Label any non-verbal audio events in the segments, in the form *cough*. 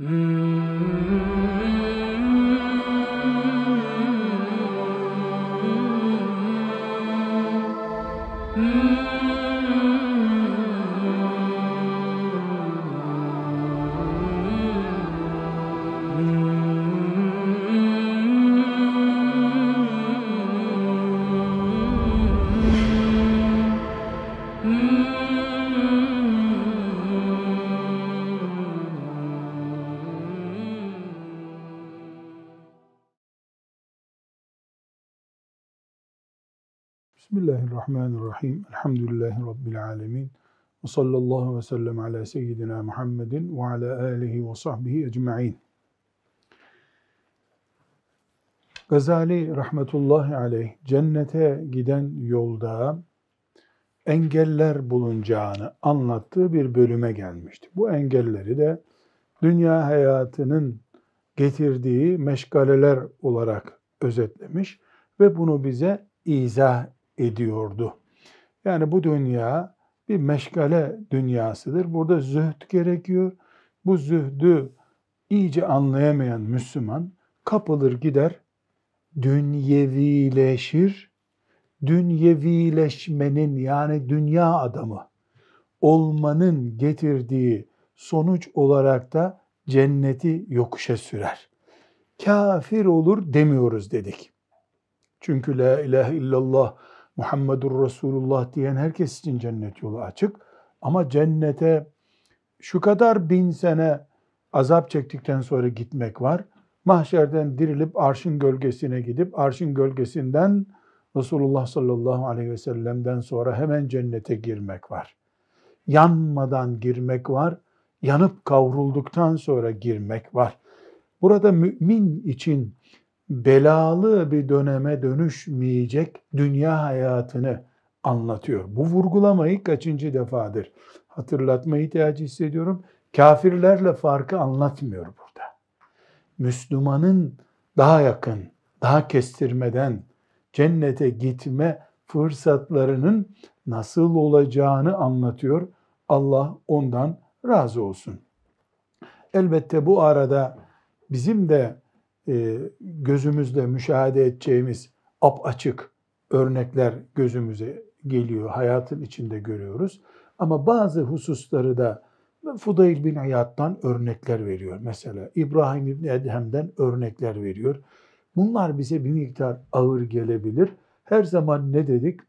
Mm-hmm. Bismillahirrahmanirrahim. Elhamdülillahi Rabbil alemin. Ve sallallahu ve sellem ala seyyidina Muhammedin ve ala alihi ve sahbihi ecma'in. Gazali rahmetullahi aleyh cennete giden yolda engeller bulunacağını anlattığı bir bölüme gelmişti. Bu engelleri de dünya hayatının getirdiği meşgaleler olarak özetlemiş ve bunu bize izah ediyordu. Yani bu dünya bir meşgale dünyasıdır. Burada zühd gerekiyor. Bu zühdü iyice anlayamayan Müslüman kapılır gider, dünyevileşir. Dünyevileşmenin yani dünya adamı olmanın getirdiği sonuç olarak da cenneti yokuşa sürer. Kafir olur demiyoruz dedik. Çünkü la ilahe illallah Muhammedur Resulullah diyen herkes için cennet yolu açık. Ama cennete şu kadar bin sene azap çektikten sonra gitmek var. Mahşerden dirilip arşın gölgesine gidip arşın gölgesinden Resulullah sallallahu aleyhi ve sellem'den sonra hemen cennete girmek var. Yanmadan girmek var. Yanıp kavrulduktan sonra girmek var. Burada mümin için belalı bir döneme dönüşmeyecek dünya hayatını anlatıyor. Bu vurgulamayı kaçıncı defadır hatırlatma ihtiyacı hissediyorum. Kafirlerle farkı anlatmıyor burada. Müslümanın daha yakın, daha kestirmeden cennete gitme fırsatlarının nasıl olacağını anlatıyor. Allah ondan razı olsun. Elbette bu arada bizim de gözümüzle müşahede edeceğimiz ap açık örnekler gözümüze geliyor. Hayatın içinde görüyoruz. Ama bazı hususları da Fudayl bin Hayat'tan örnekler veriyor. Mesela İbrahim bin Edhem'den örnekler veriyor. Bunlar bize bir miktar ağır gelebilir. Her zaman ne dedik?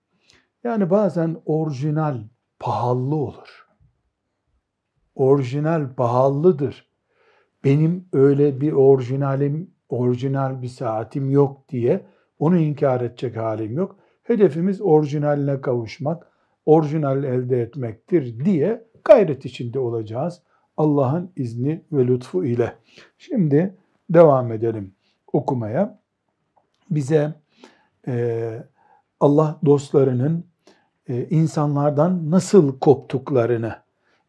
Yani bazen orijinal pahalı olur. Orijinal pahalıdır. Benim öyle bir orijinalim orijinal bir saatim yok diye onu inkar edecek halim yok. Hedefimiz orijinaline kavuşmak, orijinal elde etmektir diye gayret içinde olacağız. Allah'ın izni ve lütfu ile. Şimdi devam edelim okumaya. Bize e, Allah dostlarının e, insanlardan nasıl koptuklarını,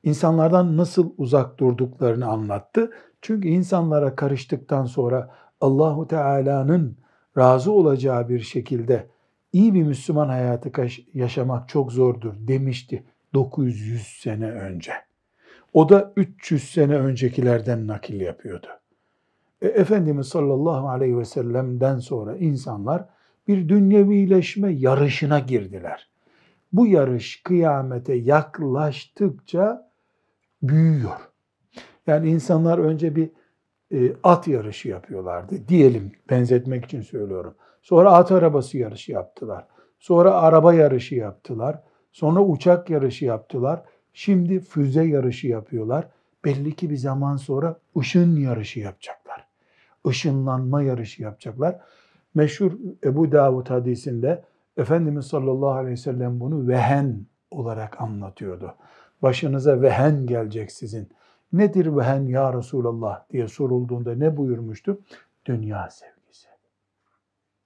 insanlardan nasıl uzak durduklarını anlattı. Çünkü insanlara karıştıktan sonra Allahu Teala'nın razı olacağı bir şekilde iyi bir Müslüman hayatı yaşamak çok zordur demişti 900 sene önce. O da 300 sene öncekilerden nakil yapıyordu. E, Efendimiz sallallahu aleyhi ve sellem'den sonra insanlar bir dünyevileşme yarışına girdiler. Bu yarış kıyamete yaklaştıkça büyüyor. Yani insanlar önce bir e, at yarışı yapıyorlardı diyelim benzetmek için söylüyorum. Sonra at arabası yarışı yaptılar. Sonra araba yarışı yaptılar. Sonra uçak yarışı yaptılar. Şimdi füze yarışı yapıyorlar. Belli ki bir zaman sonra ışın yarışı yapacaklar. Işınlanma yarışı yapacaklar. Meşhur Ebu Davud hadisinde Efendimiz sallallahu aleyhi ve sellem bunu vehen olarak anlatıyordu. Başınıza vehen gelecek sizin. Nedir vehen ya Resulallah diye sorulduğunda ne buyurmuştu? Dünya sevgisi.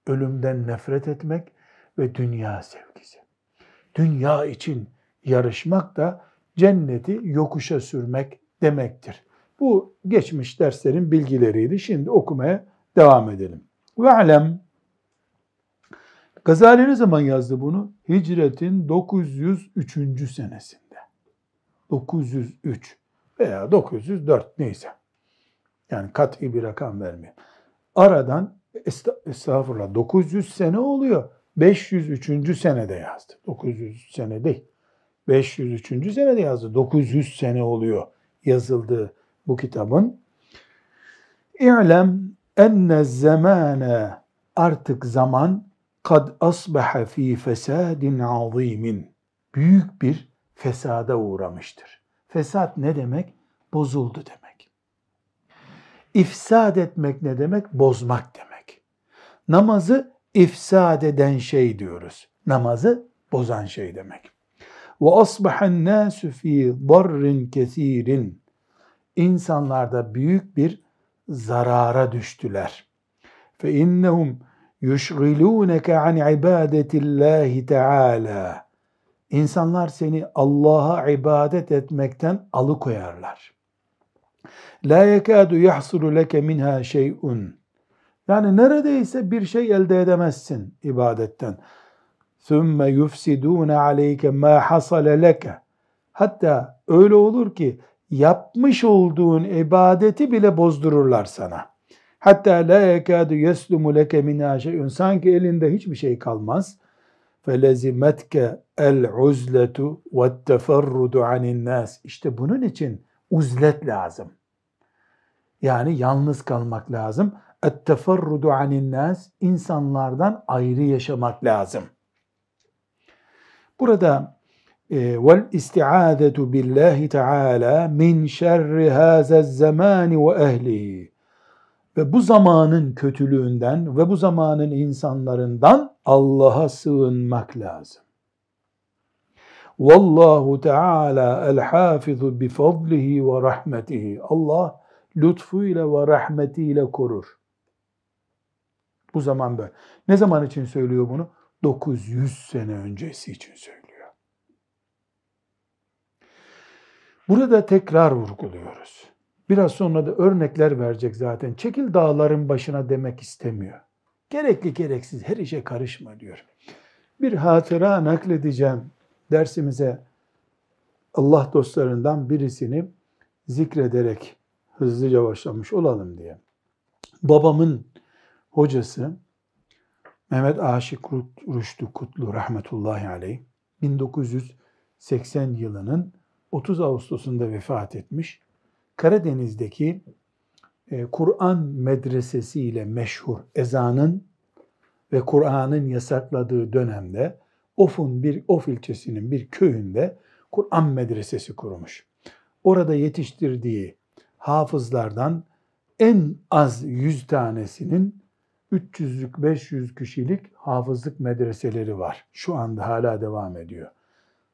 Ölümden nefret etmek ve dünya sevgisi. Dünya için yarışmak da cenneti yokuşa sürmek demektir. Bu geçmiş derslerin bilgileriydi. Şimdi okumaya devam edelim. Ve alem Gazali ne zaman yazdı bunu? Hicretin 903. senesinde. 903 veya 904 neyse. Yani kat'i bir rakam vermiyor. Aradan estağfurullah 900 sene oluyor. 503. senede yazdı. 900 sene değil. 503. senede yazdı. 900 sene oluyor yazıldığı bu kitabın. İ'lem enne zamane artık zaman kad asbaha fi fesadin azimin. Büyük bir fesada uğramıştır. Fesat ne demek? Bozuldu demek. İfsad etmek ne demek? Bozmak demek. Namazı ifsad eden şey diyoruz. Namazı bozan şey demek. Ve asbahan nasu fi darrin kesirin. İnsanlarda büyük bir zarara düştüler. Fe innehum yushgilunke an ibadetillahi teala. İnsanlar seni Allah'a ibadet etmekten alıkoyarlar. La yekadu yahsulu leke minha şey'un. Yani neredeyse bir şey elde edemezsin ibadetten. Sümme yufsidûne aleyke mâ hasale leke. Hatta öyle olur ki yapmış olduğun ibadeti bile bozdururlar sana. Hatta la yekâdu yeslumu leke minâ şey'un. Sanki elinde hiçbir şey kalmaz. Felezimetke el uzletu ve teferrudu anin nas. İşte bunun için uzlet lazım. Yani yalnız kalmak lazım. Et teferrudu anin nas. insanlardan ayrı yaşamak lazım. Burada vel isti'adetu billahi teala min şerri hazez zamani ve ehlihi ve bu zamanın kötülüğünden ve bu zamanın insanlarından Allah'a sığınmak lazım. Vallahu Teala el hafizu bi fadlihi ve rahmetihi. Allah lütfuyla ve rahmetiyle korur. Bu zaman böyle. Ne zaman için söylüyor bunu? 900 sene öncesi için söylüyor. Burada tekrar vurguluyoruz. Biraz sonra da örnekler verecek zaten. Çekil dağların başına demek istemiyor. Gerekli gereksiz her işe karışma diyor. Bir hatıra nakledeceğim dersimize Allah dostlarından birisini zikrederek hızlıca başlamış olalım diye. Babamın hocası Mehmet Aşık Rüştü Kutlu rahmetullahi aleyh 1980 yılının 30 Ağustos'unda vefat etmiş. Karadeniz'deki e, Kur'an medresesi ile meşhur ezanın ve Kur'an'ın yasakladığı dönemde Of'un bir Of ilçesinin bir köyünde Kur'an medresesi kurmuş. Orada yetiştirdiği hafızlardan en az 100 tanesinin 300'lük 500 kişilik hafızlık medreseleri var. Şu anda hala devam ediyor.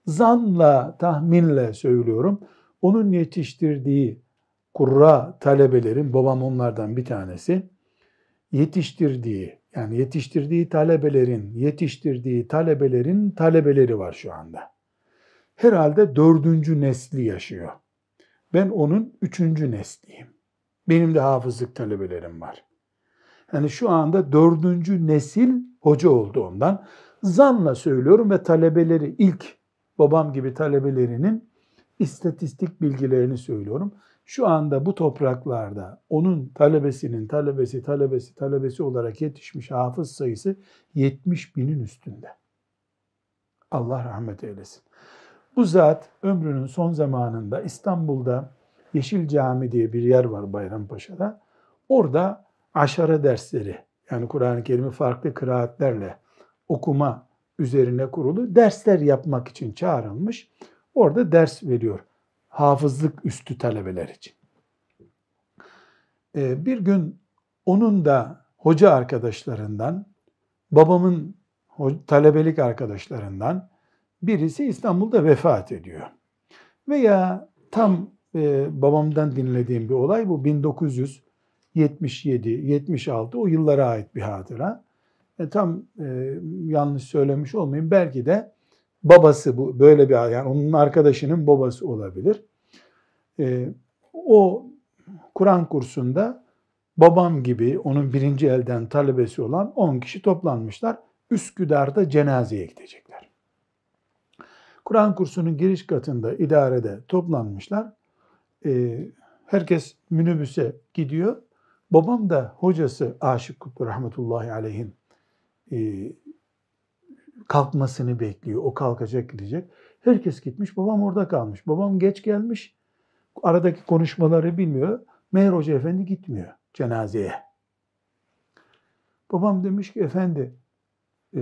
Zanla, tahminle söylüyorum. Onun yetiştirdiği kurra talebelerin, babam onlardan bir tanesi, yetiştirdiği, yani yetiştirdiği talebelerin, yetiştirdiği talebelerin talebeleri var şu anda. Herhalde dördüncü nesli yaşıyor. Ben onun üçüncü nesliyim. Benim de hafızlık talebelerim var. Yani şu anda dördüncü nesil hoca oldu ondan. Zanla söylüyorum ve talebeleri ilk babam gibi talebelerinin istatistik bilgilerini söylüyorum. Şu anda bu topraklarda onun talebesinin talebesi, talebesi, talebesi olarak yetişmiş hafız sayısı 70 binin üstünde. Allah rahmet eylesin. Bu zat ömrünün son zamanında İstanbul'da Yeşil Cami diye bir yer var Bayrampaşa'da. Orada aşara dersleri yani Kur'an-ı Kerim'i farklı kıraatlerle okuma üzerine kurulu dersler yapmak için çağrılmış. Orada ders veriyor hafızlık üstü talebeler için. Ee, bir gün onun da hoca arkadaşlarından, babamın talebelik arkadaşlarından birisi İstanbul'da vefat ediyor. Veya tam e, babamdan dinlediğim bir olay bu 1977, 76 o yıllara ait bir hatıra. E, tam e, yanlış söylemiş olmayayım. Belki de babası bu böyle bir yani onun arkadaşının babası olabilir. E, o Kur'an kursunda babam gibi onun birinci elden talebesi olan 10 kişi toplanmışlar. Üsküdar'da cenazeye gidecekler. Kur'an kursunun giriş katında idarede toplanmışlar. E, Herkes minibüse gidiyor. Babam da hocası Aşık Kutlu rahmetullahi aleyhin e, kalkmasını bekliyor. O kalkacak gidecek. Herkes gitmiş. Babam orada kalmış. Babam geç gelmiş. Aradaki konuşmaları bilmiyor. Meğer Hoca Efendi gitmiyor cenazeye. Babam demiş ki efendi e,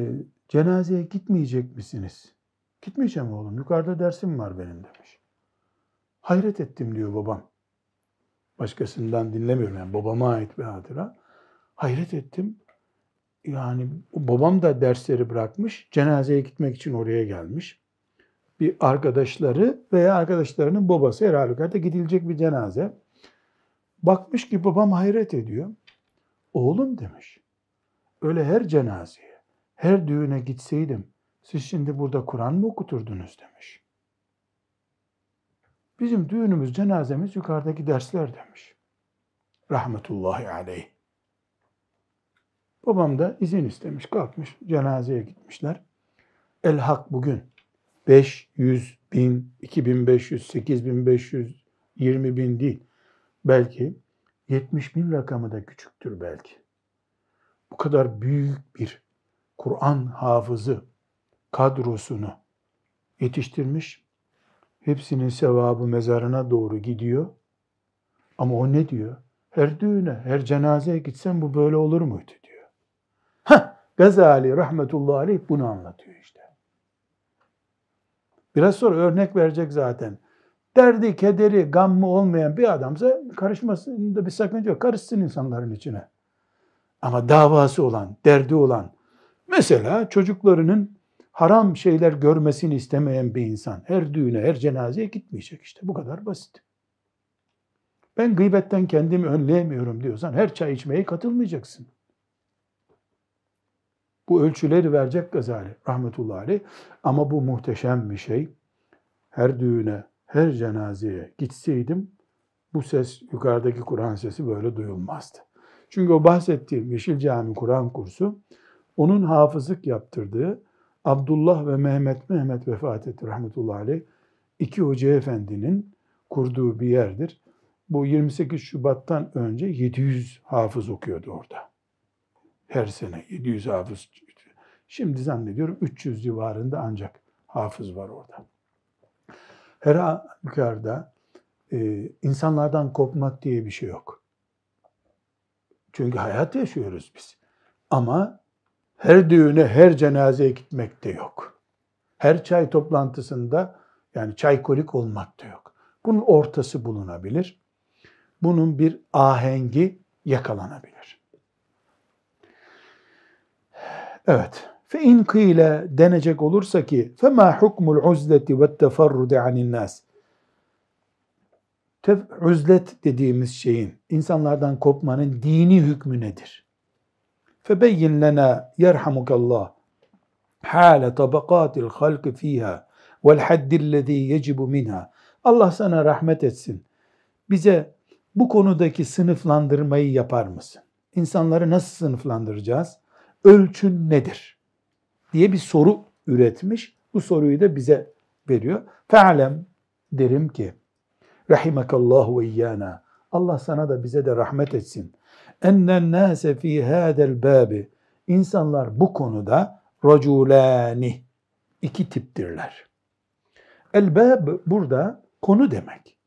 cenazeye gitmeyecek misiniz? Gitmeyeceğim oğlum. Yukarıda dersim var benim demiş. Hayret ettim diyor babam. Başkasından dinlemiyorum yani babama ait bir hatıra. Hayret ettim. Yani babam da dersleri bırakmış. Cenazeye gitmek için oraya gelmiş. Bir arkadaşları veya arkadaşlarının babası her halükarda gidilecek bir cenaze. Bakmış ki babam hayret ediyor. Oğlum demiş. Öyle her cenazeye, her düğüne gitseydim siz şimdi burada Kur'an mı okuturdunuz demiş. Bizim düğünümüz, cenazemiz yukarıdaki dersler demiş. Rahmetullahi aleyh. Babam da izin istemiş, kalkmış, cenazeye gitmişler. El hak bugün 500 bin, 2500, 8500, 20 bin değil. Belki 70 bin rakamı da küçüktür belki. Bu kadar büyük bir Kur'an hafızı kadrosunu yetiştirmiş. Hepsinin sevabı mezarına doğru gidiyor. Ama o ne diyor? Her düğüne, her cenazeye gitsen bu böyle olur muydu Gazali rahmetullahi aleyh bunu anlatıyor işte. Biraz sonra örnek verecek zaten. Derdi, kederi, gammı olmayan bir adamsa karışmasında bir sakınca yok. Karışsın insanların içine. Ama davası olan, derdi olan, mesela çocuklarının haram şeyler görmesini istemeyen bir insan her düğüne, her cenazeye gitmeyecek işte. Bu kadar basit. Ben gıybetten kendimi önleyemiyorum diyorsan her çay içmeye katılmayacaksın. Bu ölçüleri verecek Gazali rahmetullahi aleyh. Ama bu muhteşem bir şey. Her düğüne, her cenazeye gitseydim bu ses, yukarıdaki Kur'an sesi böyle duyulmazdı. Çünkü o bahsettiğim Yeşil Cami Kur'an kursu onun hafızlık yaptırdığı Abdullah ve Mehmet Mehmet vefat etti rahmetullahi aleyh. İki hoca efendinin kurduğu bir yerdir. Bu 28 Şubat'tan önce 700 hafız okuyordu orada. Her sene 700 hafız. Şimdi zannediyorum 300 civarında ancak hafız var orada. Her halükarda e, insanlardan kopmak diye bir şey yok. Çünkü hayat yaşıyoruz biz. Ama her düğüne, her cenazeye gitmek de yok. Her çay toplantısında yani çaykolik olmak da yok. Bunun ortası bulunabilir. Bunun bir ahengi yakalanabilir. Evet. Fe in kıyle denecek olursa ki fema hukmul uzleti ve teferrudi anin nas. Uzlet dediğimiz şeyin, insanlardan kopmanın dini hükmü nedir? Febeyyin lena yerhamukallah hale tabakatil halki fiha vel haddillezî yecibu minha. Allah sana rahmet etsin. Bize bu konudaki sınıflandırmayı yapar mısın? İnsanları nasıl sınıflandıracağız? Ölçün nedir? diye bir soru üretmiş. Bu soruyu da bize veriyor. Fe'alem derim ki rahimakallahu ve iyyana. Allah sana da bize de rahmet etsin. Ennen nase fi hadel babi. İnsanlar bu konuda raculani iki tiptirler. El bab burada konu demek.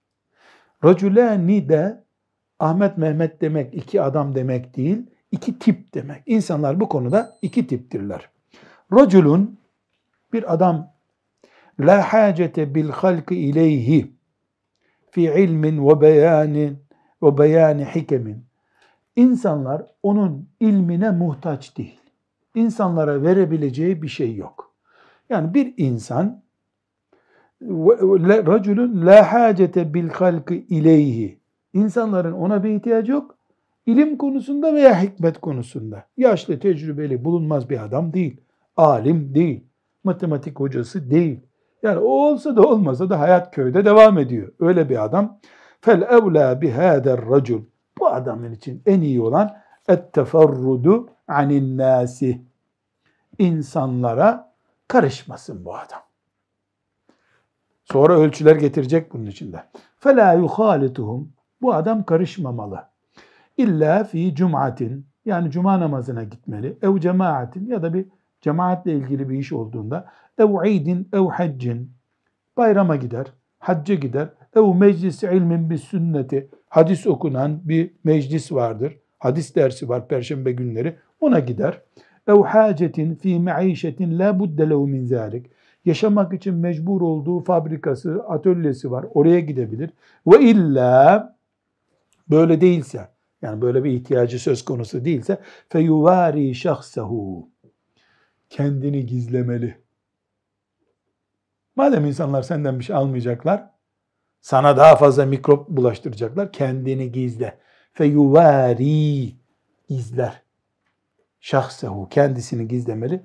Raculani de Ahmet Mehmet demek, iki adam demek değil, iki tip demek. İnsanlar bu konuda iki tiptirler. Raculun bir adam la hacete bil halki ileyhi fi ilmin ve beyanin ve beyani hikemin. İnsanlar onun ilmine muhtaç değil. İnsanlara verebileceği bir şey yok. Yani bir insan raculun la hacete bil halki ileyhi. İnsanların ona bir ihtiyacı yok ilim konusunda veya hikmet konusunda. Yaşlı, tecrübeli, bulunmaz bir adam değil. Alim değil. Matematik hocası değil. Yani o olsa da olmasa da hayat köyde devam ediyor. Öyle bir adam. Fel evla bihader racul. Bu adamın için en iyi olan etteferrudu anin nasi. İnsanlara karışmasın bu adam. Sonra ölçüler getirecek bunun içinde. Fela yuhalituhum. Bu adam karışmamalı. İlla fi cumatin yani cuma namazına gitmeli. Ev cemaatin ya da bir cemaatle ilgili bir iş olduğunda ev idin ev haccin bayrama gider, hacca gider. Ev meclis ilmin bir sünneti hadis okunan bir meclis vardır. Hadis dersi var perşembe günleri. Ona gider. Ev hacetin fi maişetin la budde lehu min zalik. Yaşamak için mecbur olduğu fabrikası, atölyesi var. Oraya gidebilir. Ve illa böyle değilse, yani böyle bir ihtiyacı söz konusu değilse feyuvari şahsehu. Kendini gizlemeli. Madem insanlar senden bir şey almayacaklar, sana daha fazla mikrop bulaştıracaklar, kendini gizle. Feyuvari gizler. Şahsehu kendisini gizlemeli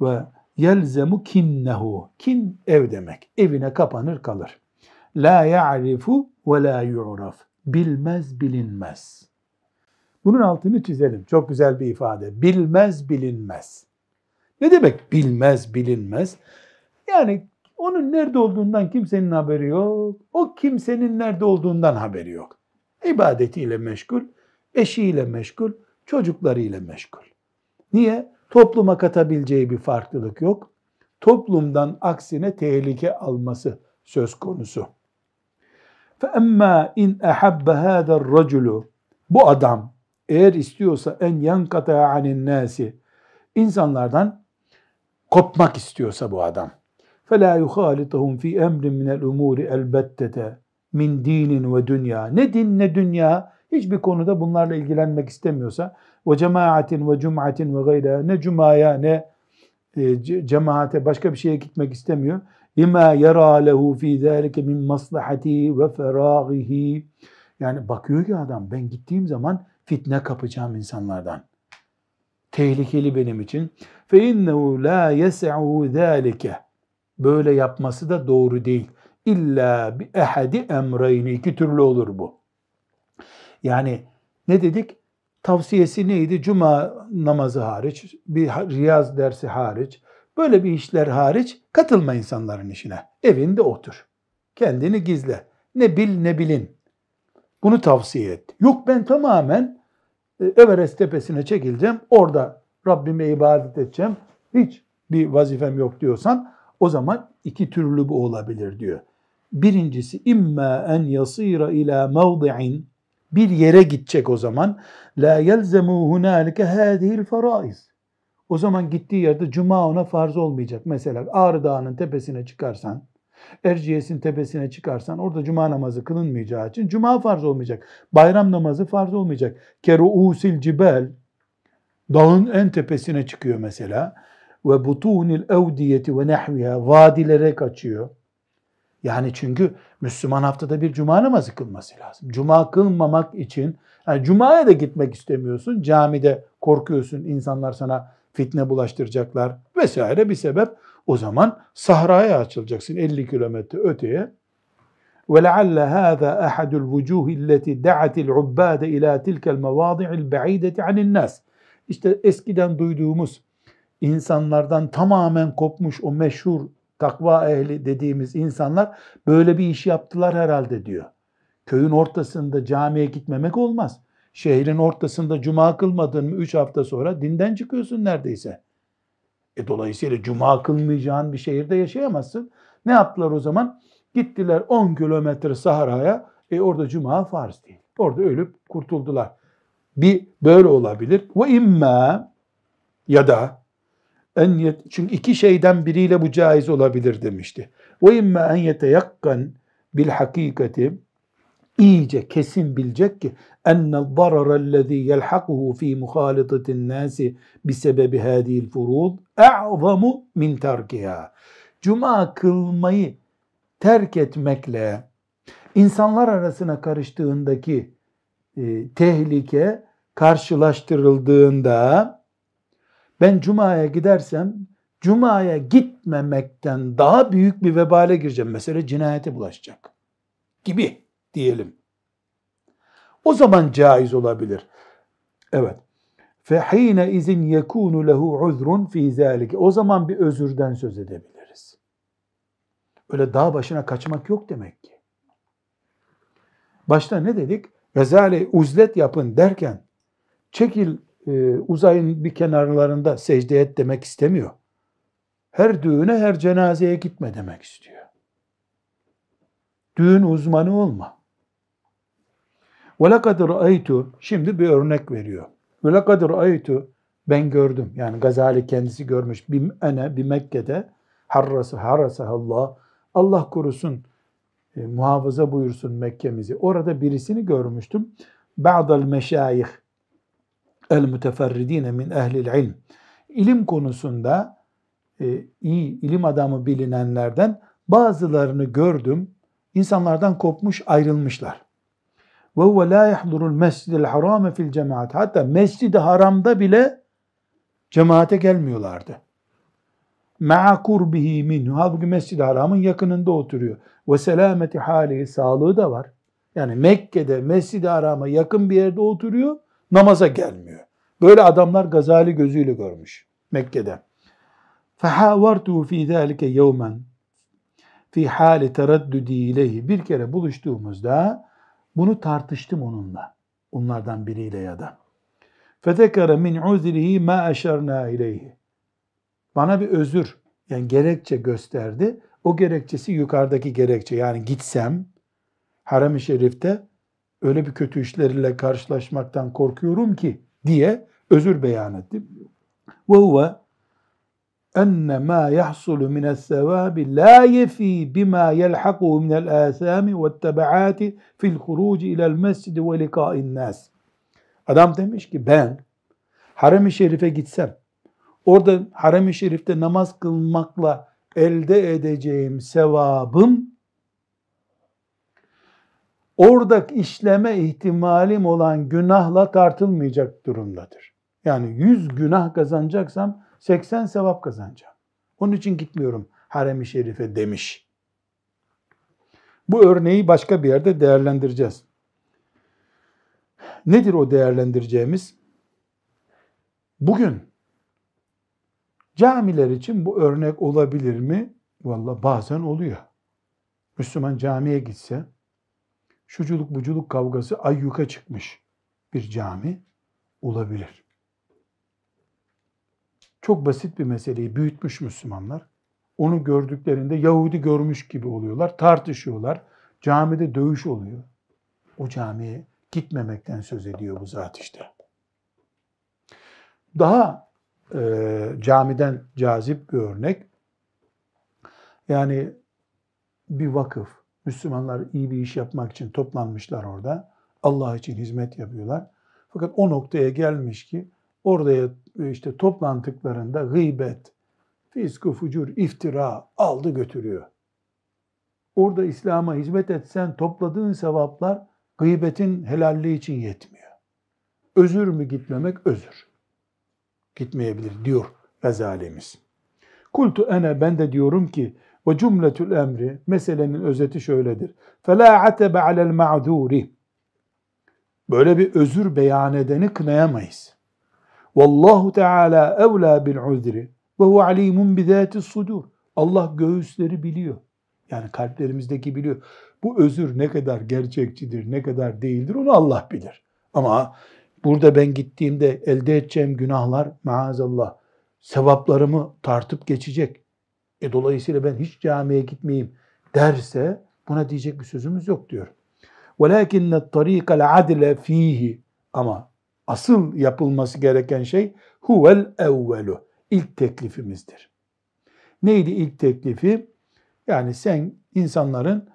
ve yelzemu kinnehu. Kin ev demek. Evine kapanır kalır. La ya'rifu ve la yu'raf. Bilmez bilinmez. Bunun altını çizelim. Çok güzel bir ifade. Bilmez bilinmez. Ne demek bilmez bilinmez? Yani onun nerede olduğundan kimsenin haberi yok. O kimsenin nerede olduğundan haberi yok. İbadetiyle meşgul, eşiyle meşgul, çocuklarıyla meşgul. Niye? Topluma katabileceği bir farklılık yok. Toplumdan aksine tehlike alması söz konusu. فَاَمَّا in اَحَبَّ هَذَا الرَّجُلُ Bu adam eğer istiyorsa en yankata anin nasi insanlardan kopmak istiyorsa bu adam فَلَا يُخَالِطَهُمْ ف۪ي اَمْرٍ مِنَ الْاُمُورِ الْبَتَّةَ min dinin ve dünya. Ne din ne dünya hiçbir konuda bunlarla ilgilenmek istemiyorsa ve cemaatin ve cumatin ve gayra ne cumaya ne e, cemaate başka bir şeye gitmek istemiyor. Lima yara lehu fi zalike min maslahati ve feragihi. Yani bakıyor ki adam ben gittiğim zaman fitne kapacağım insanlardan. Tehlikeli benim için. İnnehu la yes'u zalike. Böyle yapması da doğru değil. İlla bi ehadi emreyni. iki türlü olur bu. Yani ne dedik? Tavsiyesi neydi? Cuma namazı hariç, bir riyaz dersi hariç, böyle bir işler hariç katılma insanların işine. Evinde otur. Kendini gizle. Ne bil ne bilin. Bunu tavsiye et. Yok ben tamamen Everest tepesine çekileceğim. Orada Rabbime ibadet edeceğim. Hiç bir vazifem yok diyorsan o zaman iki türlü bu olabilir diyor. Birincisi imma en yasira ila mevdi'in bir yere gidecek o zaman. La yelzemu hunalike hâzihil faraiz. O zaman gittiği yerde cuma ona farz olmayacak. Mesela Ağrı Dağı'nın tepesine çıkarsan, Erciyes'in tepesine çıkarsan orada cuma namazı kılınmayacağı için cuma farz olmayacak. Bayram namazı farz olmayacak. Keru'usil cibel dağın en tepesine çıkıyor mesela ve butunil evdiyeti ve nehviha vadilere kaçıyor. Yani çünkü Müslüman haftada bir cuma namazı kılması lazım. Cuma kılmamak için, yani cumaya da gitmek istemiyorsun, camide korkuyorsun, insanlar sana fitne bulaştıracaklar vesaire bir sebep. O zaman sahraya açılacaksın 50 kilometre öteye. وَلَعَلَّ هَذَا أَحَدُ الْوُجُوهِ الَّتِي دَعَتِ الْعُبَّادَ اِلَى تِلْكَ الْمَوَاضِعِ الْبَعِيدَةِ عَنِ النَّاسِ İşte eskiden duyduğumuz insanlardan tamamen kopmuş o meşhur takva ehli dediğimiz insanlar böyle bir iş yaptılar herhalde diyor. Köyün ortasında camiye gitmemek olmaz. Şehrin ortasında cuma kılmadın mı 3 hafta sonra dinden çıkıyorsun neredeyse. E dolayısıyla cuma kılmayacağın bir şehirde yaşayamazsın. Ne yaptılar o zaman? Gittiler 10 kilometre Sahara'ya. E orada cuma farz değil. Orada ölüp kurtuldular. Bir böyle olabilir. Ve imma ya da en yet, çünkü iki şeyden biriyle bu caiz olabilir demişti. Ve imma en yeteyakkan bil hakikati iyice kesin bilecek ki ennel dararellezî yelhakuhu fî muhalitatin nâsi bisebebi hâdîl furûd e'zamu min terkiha. Cuma kılmayı terk etmekle insanlar arasına karıştığındaki e, tehlike karşılaştırıldığında ben cumaya gidersem cumaya gitmemekten daha büyük bir vebale gireceğim. Mesela cinayete bulaşacak gibi diyelim. O zaman caiz olabilir. Evet. Fehine izin yekunu lehu uzrun fi zalike. O zaman bir özürden söz edebiliriz. Öyle dağ başına kaçmak yok demek ki. Başta ne dedik? Gazali uzlet yapın derken çekil e, uzayın bir kenarlarında secde et demek istemiyor. Her düğüne her cenazeye gitme demek istiyor. Düğün uzmanı olma. وَلَقَدْ رَأَيْتُ Şimdi bir örnek veriyor. وَلَقَدْ رَأَيْتُ Ben gördüm. Yani Gazali kendisi görmüş. Bir ene bir Mekke'de harrası harrası Allah Allah korusun e, muhafaza buyursun Mekke'mizi. Orada birisini görmüştüm. Ba'dal meşayih el müteferridine min ehlil ilm. İlim konusunda e, iyi ilim adamı bilinenlerden bazılarını gördüm. İnsanlardan kopmuş ayrılmışlar. Ve huve la yahdurul mescidil harame fil cemaat. Hatta mescid haramda bile cemaate gelmiyorlardı. Ma'a kurbihi minhu. Halbuki mescid haramın yakınında oturuyor. Ve selameti hali sağlığı da var. Yani Mekke'de mescid harama yakın bir yerde oturuyor, namaza gelmiyor. Böyle adamlar Gazali gözüyle görmüş Mekke'de. فَحَاوَرْتُهُ ف۪ي ذَٰلِكَ يَوْمًا fi hali teraddüdi ileyhi bir kere buluştuğumuzda bunu tartıştım onunla. Onlardan biriyle ya da. Fezekere min uzrihi ma eşerna ileyhi. Bana bir özür yani gerekçe gösterdi. O gerekçesi yukarıdaki gerekçe. Yani gitsem harem-i şerifte öyle bir kötü işlerle karşılaşmaktan korkuyorum ki diye özür beyan etti. Huve enne ma yahsulu min sevabi la yefi bima yelhaquhu min el asami ve tebaati fil huruci ila'l mescid ve lika'in nas. Adam demiş ki ben harem-i şerife gitsem orada harem-i şerifte namaz kılmakla elde edeceğim sevabım orada işleme ihtimalim olan günahla tartılmayacak durumdadır. Yani 100 günah kazanacaksam 80 sevap kazanacağım. Onun için gitmiyorum harem-i şerife demiş. Bu örneği başka bir yerde değerlendireceğiz. Nedir o değerlendireceğimiz? Bugün camiler için bu örnek olabilir mi? Valla bazen oluyor. Müslüman camiye gitse, şuculuk buculuk kavgası ayyuka çıkmış bir cami olabilir. Çok basit bir meseleyi büyütmüş Müslümanlar. Onu gördüklerinde Yahudi görmüş gibi oluyorlar, tartışıyorlar. Camide dövüş oluyor. O camiye gitmemekten söz ediyor bu zat işte. Daha e, camiden cazip bir örnek. Yani bir vakıf, Müslümanlar iyi bir iş yapmak için toplanmışlar orada. Allah için hizmet yapıyorlar. Fakat o noktaya gelmiş ki oraya işte toplantıklarında gıybet, fisku, fucur, iftira aldı götürüyor. Orada İslam'a hizmet etsen topladığın sevaplar gıybetin helalliği için yetmiyor. Özür mü gitmemek? Özür. Gitmeyebilir diyor Gazalimiz. Kultu ene ben de diyorum ki ve cümletül emri meselenin özeti şöyledir. Fela atebe alel ma'zuri. Böyle bir özür beyan edeni kınayamayız. Vallahu Teala evla bil uzri ve hu alimun bi zati sudur. Allah göğüsleri biliyor. Yani kalplerimizdeki biliyor. Bu özür ne kadar gerçekçidir, ne kadar değildir onu Allah bilir. Ama burada ben gittiğimde elde edeceğim günahlar maazallah sevaplarımı tartıp geçecek. E dolayısıyla ben hiç camiye gitmeyeyim derse buna diyecek bir sözümüz yok diyor. وَلَكِنَّ الطَّر۪يقَ الْعَدْلَ ف۪يهِ Ama asıl yapılması gereken şey huvel evvelu. İlk teklifimizdir. Neydi ilk teklifi? Yani sen insanların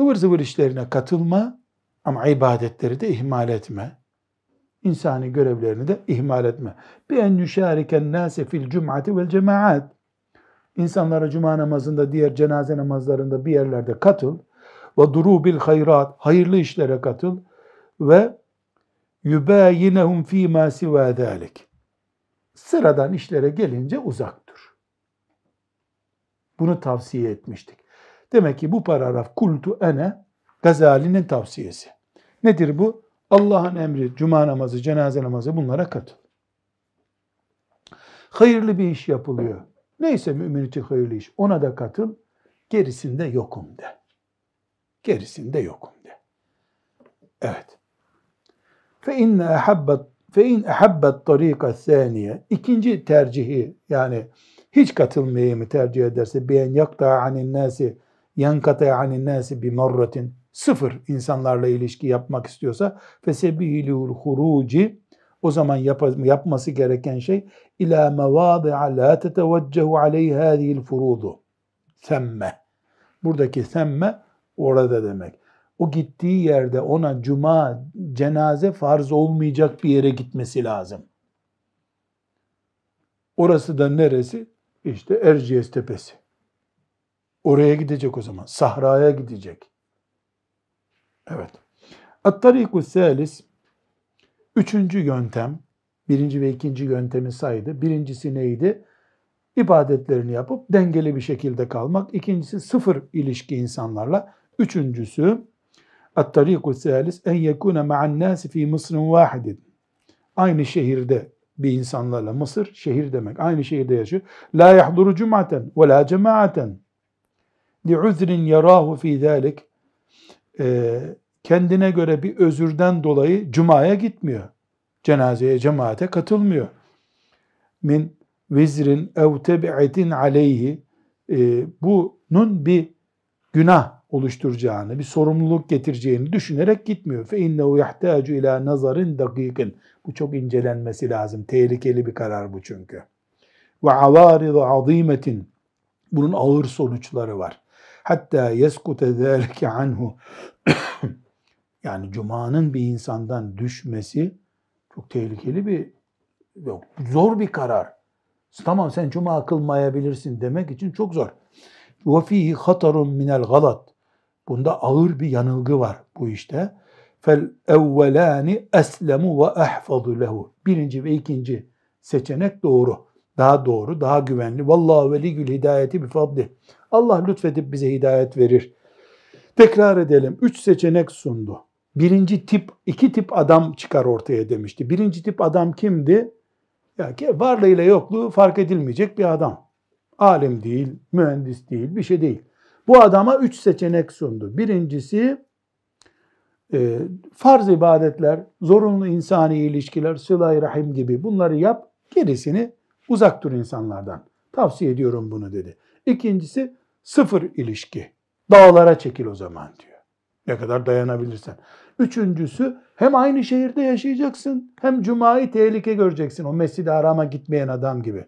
ıvır zıvır işlerine katılma ama ibadetleri de ihmal etme. İnsani görevlerini de ihmal etme. Bi en yüşariken nase fil cum'ati vel cemaat. İnsanlara cuma namazında, diğer cenaze namazlarında bir yerlerde katıl. Ve duru bil hayrat, hayırlı işlere katıl. Ve yubayinehum fi ma siva zalik. Sıradan işlere gelince uzak dur. Bunu tavsiye etmiştik. Demek ki bu paragraf kultu ene Gazali'nin tavsiyesi. Nedir bu? Allah'ın emri, cuma namazı, cenaze namazı bunlara katıl. Hayırlı bir iş yapılıyor. Neyse mümin için hayırlı iş. Ona da katıl. Gerisinde yokum de. Gerisinde yokum de. Evet. Fe inne ahabbet fe in ahabbet tarika saniye ikinci tercihi yani hiç katılmayı mı tercih ederse beyen yakta anin nasi yankata anin nasi bi marratin sıfır insanlarla ilişki yapmak istiyorsa fesebilul huruci o zaman yap yapması gereken şey ila mevadi'a la teteveccehu aleyhi hâzihil furudu. Semme. Buradaki semme orada demek. O gittiği yerde ona cuma, cenaze farz olmayacak bir yere gitmesi lazım. Orası da neresi? İşte Erciyes Tepesi. Oraya gidecek o zaman. Sahraya gidecek. Evet. At-tariku salis Üçüncü yöntem, birinci ve ikinci yöntemi saydı. Birincisi neydi? İbadetlerini yapıp dengeli bir şekilde kalmak. İkincisi sıfır ilişki insanlarla. Üçüncüsü At-tariku salis en yekune ma'an nasi fi Mısr'ın vahidin. Aynı şehirde bir insanlarla Mısır şehir demek. Aynı şehirde yaşıyor. La yahduru cumaten ve la cemaaten. Li uzrin yarahu fi zalik. Ee, kendine göre bir özürden dolayı cumaya gitmiyor. Cenazeye, cemaate katılmıyor. Min vizrin ev tebi'etin aleyhi. Ee, bunun bir günah oluşturacağını, bir sorumluluk getireceğini düşünerek gitmiyor. Fe innehu yahtacu ila nazarin dakikin. Bu çok incelenmesi lazım. Tehlikeli bir karar bu çünkü. Ve avarid azimetin. Bunun ağır sonuçları var. Hatta yeskute zâlike anhu. *coughs* yani cumanın bir insandan düşmesi çok tehlikeli bir yok, zor bir karar. Tamam sen cuma kılmayabilirsin demek için çok zor. Ve fihi hatarun minel galat. Bunda ağır bir yanılgı var bu işte. Fel evvelani eslemu ve ahfazu lehu. Birinci ve ikinci seçenek doğru. Daha doğru, daha güvenli. Vallahu veligül hidayeti bi fadli. Allah lütfedip bize hidayet verir. Tekrar edelim. Üç seçenek sundu birinci tip, iki tip adam çıkar ortaya demişti. Birinci tip adam kimdi? Ya ki varlığıyla yokluğu fark edilmeyecek bir adam. Alim değil, mühendis değil, bir şey değil. Bu adama üç seçenek sundu. Birincisi e, farz ibadetler, zorunlu insani ilişkiler, sıla rahim gibi bunları yap, gerisini uzak dur insanlardan. Tavsiye ediyorum bunu dedi. İkincisi sıfır ilişki. Dağlara çekil o zaman diyor. Ne kadar dayanabilirsen. Üçüncüsü hem aynı şehirde yaşayacaksın hem cumayı tehlike göreceksin. O mescid Haram'a gitmeyen adam gibi.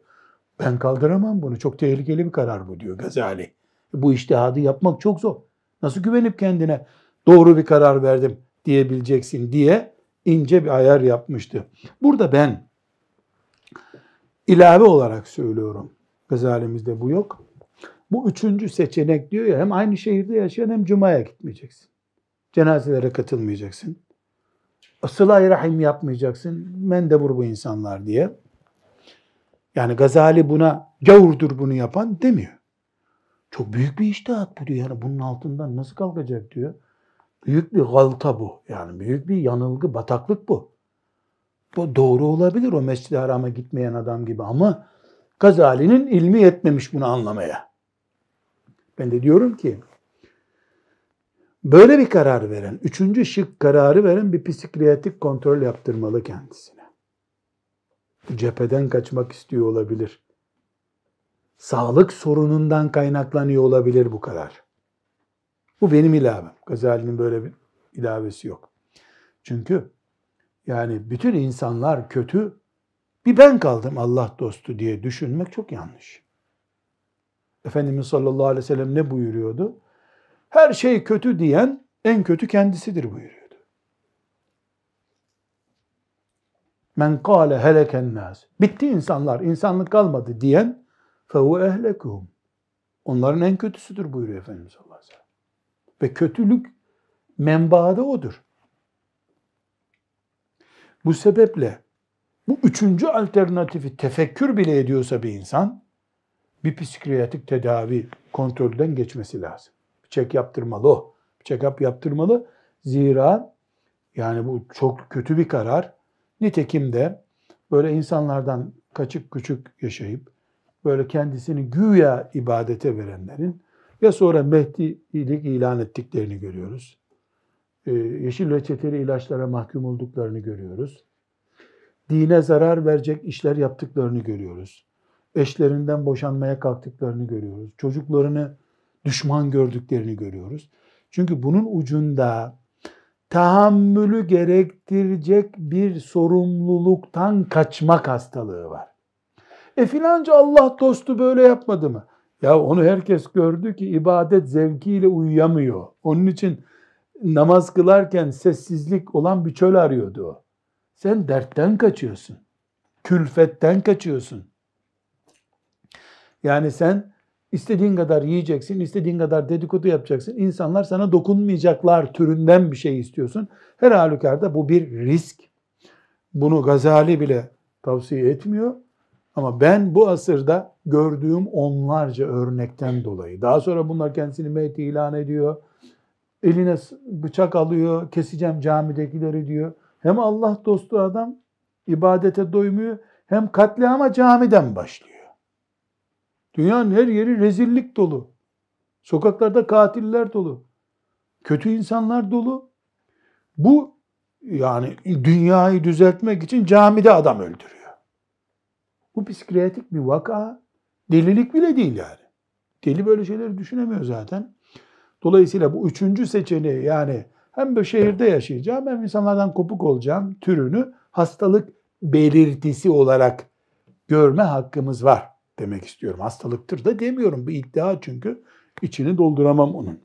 Ben kaldıramam bunu. Çok tehlikeli bir karar bu diyor Gazali. Bu iştihadı yapmak çok zor. Nasıl güvenip kendine doğru bir karar verdim diyebileceksin diye ince bir ayar yapmıştı. Burada ben ilave olarak söylüyorum. Gazalimizde bu yok. Bu üçüncü seçenek diyor ya hem aynı şehirde yaşayan hem cumaya gitmeyeceksin. Cenazelere katılmayacaksın. Sıla-i rahim yapmayacaksın. Mendebur bu insanlar diye. Yani Gazali buna gavurdur bunu yapan demiyor. Çok büyük bir iştihat bu diyor. Yani bunun altından nasıl kalkacak diyor. Büyük bir galta bu. Yani büyük bir yanılgı, bataklık bu. Bu doğru olabilir o Mescid-i Haram'a gitmeyen adam gibi ama Gazali'nin ilmi yetmemiş bunu anlamaya. Ben de diyorum ki Böyle bir karar veren, üçüncü şık kararı veren bir psikiyatrik kontrol yaptırmalı kendisine. Cepheden kaçmak istiyor olabilir. Sağlık sorunundan kaynaklanıyor olabilir bu karar. Bu benim ilavem. Gazali'nin böyle bir ilavesi yok. Çünkü yani bütün insanlar kötü, bir ben kaldım Allah dostu diye düşünmek çok yanlış. Efendimiz sallallahu aleyhi ve sellem ne buyuruyordu? her şey kötü diyen en kötü kendisidir buyuruyordu. Men kâle heleken nas. Bitti insanlar, insanlık kalmadı diyen fehu ehlekuhum. Onların en kötüsüdür buyuruyor Efendimiz sallallahu aleyhi ve sellem. Ve kötülük menbaı da odur. Bu sebeple bu üçüncü alternatifi tefekkür bile ediyorsa bir insan bir psikiyatrik tedavi kontrolden geçmesi lazım check yaptırmalı o. Check-up yaptırmalı. Zira yani bu çok kötü bir karar. Nitekim de böyle insanlardan kaçık küçük yaşayıp böyle kendisini güya ibadete verenlerin ya sonra Mehdilik ilan ettiklerini görüyoruz. e, yeşil reçeteli ilaçlara mahkum olduklarını görüyoruz. Dine zarar verecek işler yaptıklarını görüyoruz. Eşlerinden boşanmaya kalktıklarını görüyoruz. Çocuklarını düşman gördüklerini görüyoruz. Çünkü bunun ucunda tahammülü gerektirecek bir sorumluluktan kaçmak hastalığı var. E filanca Allah dostu böyle yapmadı mı? Ya onu herkes gördü ki ibadet zevkiyle uyuyamıyor. Onun için namaz kılarken sessizlik olan bir çöl arıyordu o. Sen dertten kaçıyorsun. Külfetten kaçıyorsun. Yani sen istediğin kadar yiyeceksin, istediğin kadar dedikodu yapacaksın. İnsanlar sana dokunmayacaklar türünden bir şey istiyorsun. Her halükarda bu bir risk. Bunu Gazali bile tavsiye etmiyor. Ama ben bu asırda gördüğüm onlarca örnekten dolayı, daha sonra bunlar kendisini Mehdi ilan ediyor, eline bıçak alıyor, keseceğim camidekileri diyor. Hem Allah dostu adam ibadete doymuyor, hem katliama camiden başlıyor. Dünyanın her yeri rezillik dolu. Sokaklarda katiller dolu. Kötü insanlar dolu. Bu yani dünyayı düzeltmek için camide adam öldürüyor. Bu psikiyatrik bir vaka. Delilik bile değil yani. Deli böyle şeyleri düşünemiyor zaten. Dolayısıyla bu üçüncü seçeneği yani hem bir şehirde yaşayacağım hem insanlardan kopuk olacağım türünü hastalık belirtisi olarak görme hakkımız var demek istiyorum. Hastalıktır da demiyorum. Bu iddia çünkü içini dolduramam onun.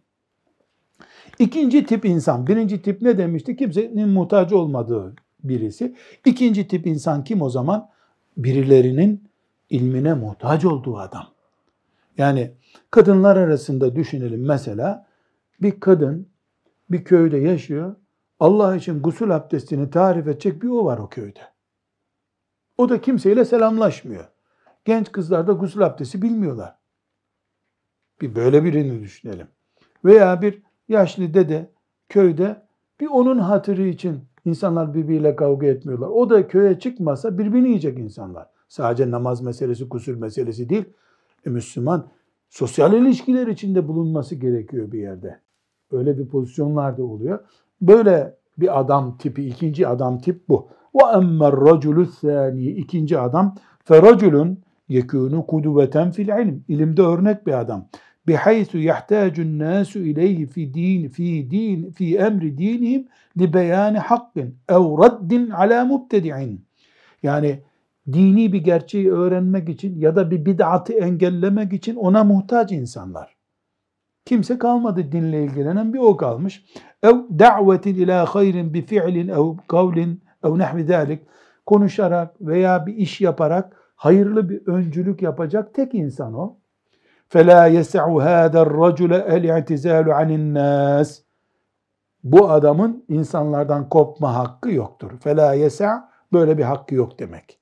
İkinci tip insan. Birinci tip ne demişti? Kimsenin muhtaç olmadığı birisi. İkinci tip insan kim o zaman? Birilerinin ilmine muhtaç olduğu adam. Yani kadınlar arasında düşünelim mesela bir kadın bir köyde yaşıyor. Allah için gusül abdestini tarif edecek bir o var o köyde. O da kimseyle selamlaşmıyor. Genç kızlar da gusül abdesti bilmiyorlar. Bir böyle birini düşünelim. Veya bir yaşlı dede köyde bir onun hatırı için İnsanlar birbiriyle kavga etmiyorlar. O da köye çıkmasa birbirini yiyecek insanlar. Sadece namaz meselesi, kusur meselesi değil. E Müslüman sosyal ilişkiler içinde bulunması gerekiyor bir yerde. Öyle bir pozisyonlar da oluyor. Böyle bir adam tipi, ikinci adam tip bu. Emmer raculu thani ikinci adam feraculun yekunu kuduveten fil ilm. İlimde örnek bir adam. بحيث يحتاج الناس إليه في دين في دين في أمر دينهم لبيان حق أو رد على مبتدع yani dini bir gerçeği öğrenmek için ya da bir bid'atı engellemek için ona muhtaç insanlar. Kimse kalmadı dinle ilgilenen bir o kalmış. Ev da'vetin ila hayrin bi fi'lin ev kavlin ev nehvi zalik konuşarak veya bir iş yaparak hayırlı bir öncülük yapacak tek insan o. فَلَا يَسَعُ هَذَا الرَّجُلَ الْاِعْتِزَالُ عَنِ النَّاسِ Bu adamın insanlardan kopma hakkı yoktur. فَلَا يَسَعْ Böyle bir hakkı yok demek.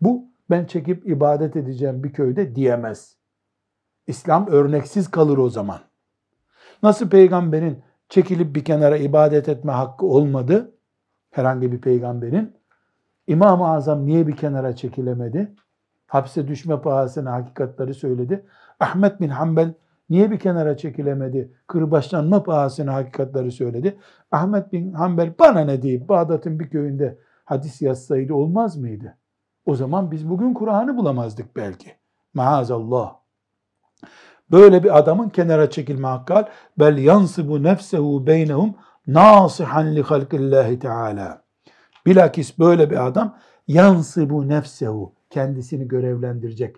Bu ben çekip ibadet edeceğim bir köyde diyemez. İslam örneksiz kalır o zaman. Nasıl peygamberin çekilip bir kenara ibadet etme hakkı olmadı? Herhangi bir peygamberin. İmam-ı Azam niye bir kenara çekilemedi? Hapse düşme pahasına hakikatleri söyledi. Ahmet bin Hanbel niye bir kenara çekilemedi? Kırbaçlanma pahasına hakikatleri söyledi. Ahmet bin Hanbel bana ne deyip Bağdat'ın bir köyünde hadis yazsaydı olmaz mıydı? O zaman biz bugün Kur'an'ı bulamazdık belki. Maazallah. Böyle bir adamın kenara çekilme hakkı var. Bel yansibu nefsehu beynehum nasihan li halkillahi teala. Bilakis böyle bir adam yansibu nefsehu kendisini görevlendirecek.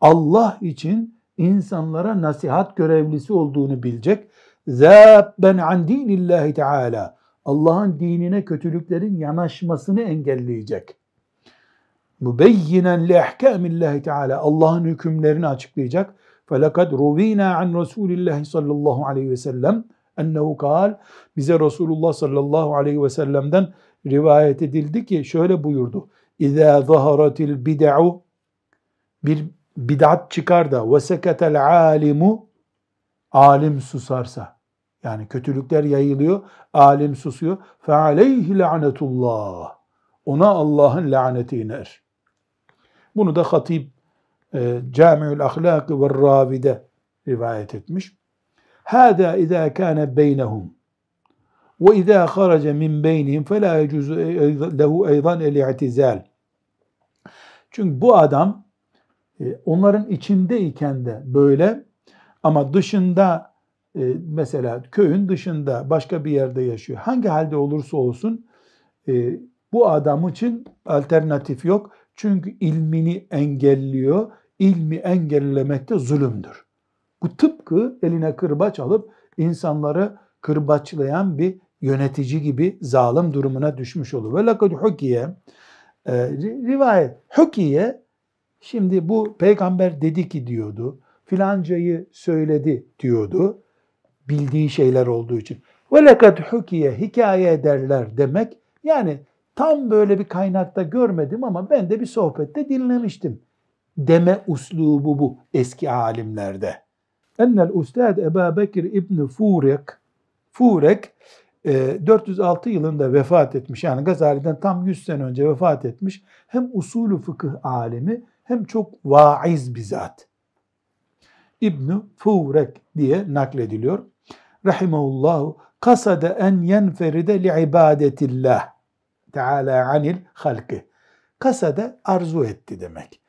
Allah için insanlara nasihat görevlisi olduğunu bilecek. Zabben an dinillahi teala. Allah'ın dinine kötülüklerin yanaşmasını engelleyecek. Mübeyyinen li ehkamillahi teala. Allah'ın hükümlerini açıklayacak. Felakad ruvina an Resulillahi sallallahu aleyhi ve sellem ennehu kal. Bize Resulullah sallallahu aleyhi ve sellem'den rivayet edildi ki şöyle buyurdu. İzâ zaharatil bid'u bir bid'at çıkar da ve seketel alimu alim susarsa yani kötülükler yayılıyor, alim susuyor. Fe aleyhi lanetullah. Ona Allah'ın laneti iner. Bunu da Hatip e, Camiül Ahlak ve Ravide rivayet etmiş. Hâdâ izâ kâne beynehum. Ve izâ kharaca min beynihim felâ yecuzu lehu. Çünkü bu adam onların içindeyken de böyle ama dışında e, mesela köyün dışında başka bir yerde yaşıyor. Hangi halde olursa olsun e, bu adam için alternatif yok. Çünkü ilmini engelliyor. İlmi engellemek de zulümdür. Bu tıpkı eline kırbaç alıp insanları kırbaçlayan bir yönetici gibi zalim durumuna düşmüş olur. Ve lakad hukiye e, rivayet hukiye şimdi bu peygamber dedi ki diyordu. Filancayı söyledi diyordu. Bildiği şeyler olduğu için. Lekad hukiye hikaye ederler demek yani tam böyle bir kaynakta görmedim ama ben de bir sohbette dinlemiştim deme uslubu bu eski alimlerde. Ennel Ustad Ebu Bekir İbni Furek Furek 406 e, yılında vefat etmiş. Yani Gazali'den tam 100 sene önce vefat etmiş. Hem usulü fıkıh alimi hem çok vaiz bir zat. İbn Furek diye naklediliyor. Rahimehullahu kasade en yenferide li ibadetillah teala anil halki. Kasade arzu etti demek.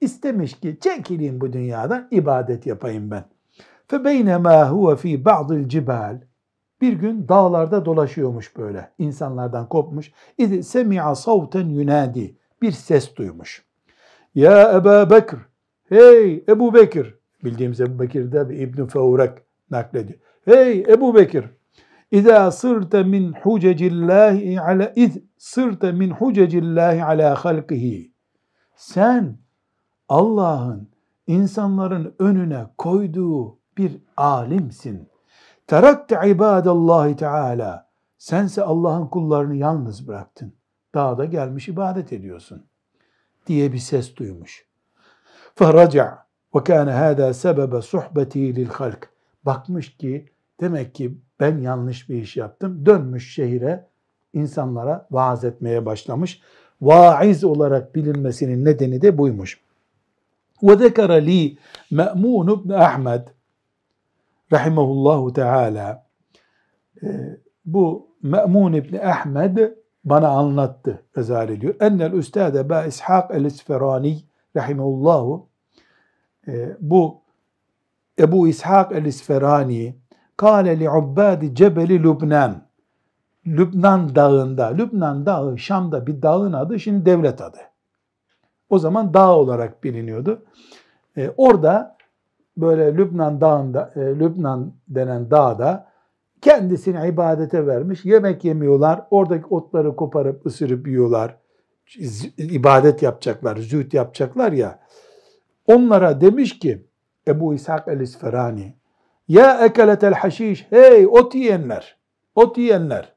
İstemiş ki çekileyim bu dünyadan ibadet yapayım ben. Fe beynema huve fi ba'dil cibal bir gün dağlarda dolaşıyormuş böyle. İnsanlardan kopmuş. İzi semi'a savten yunadi. Bir ses duymuş. Ya Ebu Bekir. Hey Ebu Bekir. Bildiğimiz Ebu Bekir'de İbn-i Fevrek naklediyor. Hey Ebu Bekir. İza sırte min hucecillahi ala iz sırte min hucecillahi ala halqihi. Sen Allah'ın insanların önüne koyduğu bir alimsin. Terakte ibadallahi teala. Sense Allah'ın kullarını yalnız bıraktın. Dağda gelmiş ibadet ediyorsun Diye bir ses duymuş. Feraca ve kâne hâdâ sebebe suhbeti lil halk. Bakmış ki demek ki ben yanlış bir iş yaptım. Dönmüş şehire insanlara vaaz etmeye başlamış. Vaiz olarak bilinmesinin nedeni de buymuş. وذكر لي مأمون بن أحمد rahimahullahu teala bu Me'mun İbni Ahmed bana anlattı Gazali diyor. Ennel Üstade Ba İshak el-İsferani rahimahullahu bu Ebu İshak el-İsferani kâle li ubbâdi cebeli Lübnan Lübnan dağında, Lübnan dağı Şam'da bir dağın adı şimdi devlet adı. O zaman dağ olarak biliniyordu. E, orada böyle Lübnan dağında, e, Lübnan denen dağda kendisini ibadete vermiş. Yemek yemiyorlar. Oradaki otları koparıp ısırıp yiyorlar. İbadet yapacaklar, züht yapacaklar ya. Onlara demiş ki Ebu İshak el-İsferani Ya ekeletel haşiş Hey ot yiyenler, ot yiyenler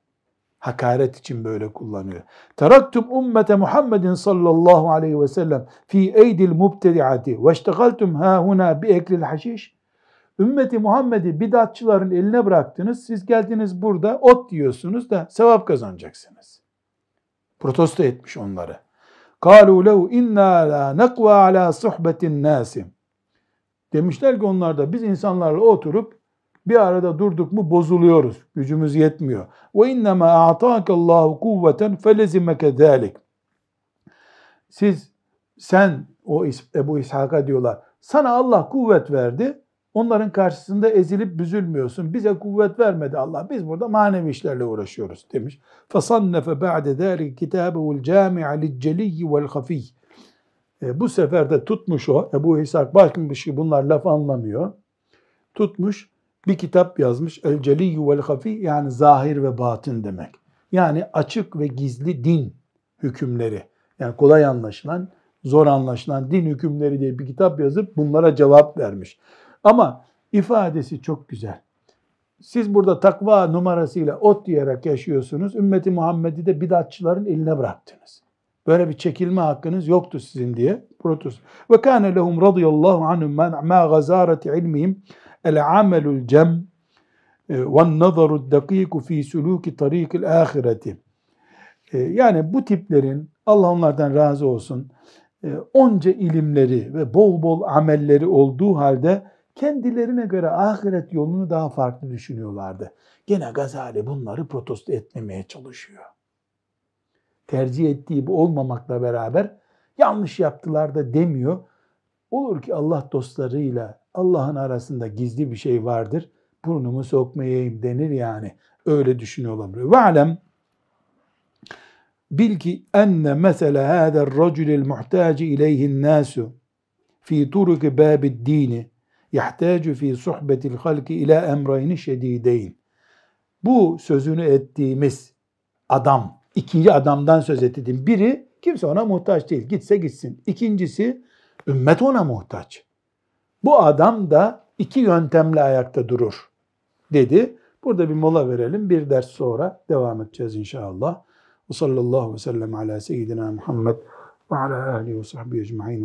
hakaret için böyle kullanıyor. Teraktum ummete Muhammedin sallallahu aleyhi ve sellem fi eydil mubtedi'ati ve iştegaltum ha huna bi eklil haşiş. Ümmeti Muhammed'i bidatçıların eline bıraktınız. Siz geldiniz burada ot diyorsunuz da sevap kazanacaksınız. Protesto etmiş onları. قالوا له inna la nakva ala suhbetin nasim. Demişler ki onlar da biz insanlarla oturup bir arada durduk mu bozuluyoruz. Gücümüz yetmiyor. Ve innema a'takallahu kuvveten felezimeke zalik. Siz sen o Ebu İshak'a diyorlar. Sana Allah kuvvet verdi. Onların karşısında ezilip büzülmüyorsun. Bize kuvvet vermedi Allah. Biz burada manevi işlerle uğraşıyoruz demiş. فَصَنَّفَ بَعْدَ ذَٰلِكِ كِتَابَهُ الْجَامِعَ لِلْجَلِيِّ وَالْخَفِيِّ Bu sefer de tutmuş o Ebu İshak başka bir şey bunlar laf anlamıyor. Tutmuş bir kitap yazmış. El Celiyyu vel Hafi yani zahir ve batın demek. Yani açık ve gizli din hükümleri. Yani kolay anlaşılan, zor anlaşılan din hükümleri diye bir kitap yazıp bunlara cevap vermiş. Ama ifadesi çok güzel. Siz burada takva numarasıyla ot diyerek yaşıyorsunuz. Ümmeti Muhammed'i de bidatçıların eline bıraktınız. Böyle bir çekilme hakkınız yoktu sizin diye protesto. Ve kâne lehum radıyallahu anhum ma gazareti ilmihim el amelul cem e, ve nazaru dakiku fi suluki tarikil ahireti. E, yani bu tiplerin Allah onlardan razı olsun e, onca ilimleri ve bol bol amelleri olduğu halde kendilerine göre ahiret yolunu daha farklı düşünüyorlardı. Gene Gazali bunları protesto etmemeye çalışıyor. Tercih ettiği bu olmamakla beraber yanlış yaptılar da demiyor. Olur ki Allah dostlarıyla Allah'ın arasında gizli bir şey vardır. Burnumu sokmayayım denir yani. Öyle düşünüyor olabilir. Ve alem bil ki enne mesela hâzel racülel muhtâci ileyhin nâsu fi turuki bâbid dini yahtacu fi suhbetil halki ila emrayni şedideyn. Bu sözünü ettiğimiz adam, ikinci adamdan söz ettiğim biri kimse ona muhtaç değil. Gitse gitsin. İkincisi ümmet ona muhtaç. Bu adam da iki yöntemle ayakta durur dedi. Burada bir mola verelim. Bir ders sonra devam edeceğiz inşallah. Ve sallallahu aleyhi ve sellem ala seyyidina Muhammed ve ala alihi ve sahbihi ecma'in.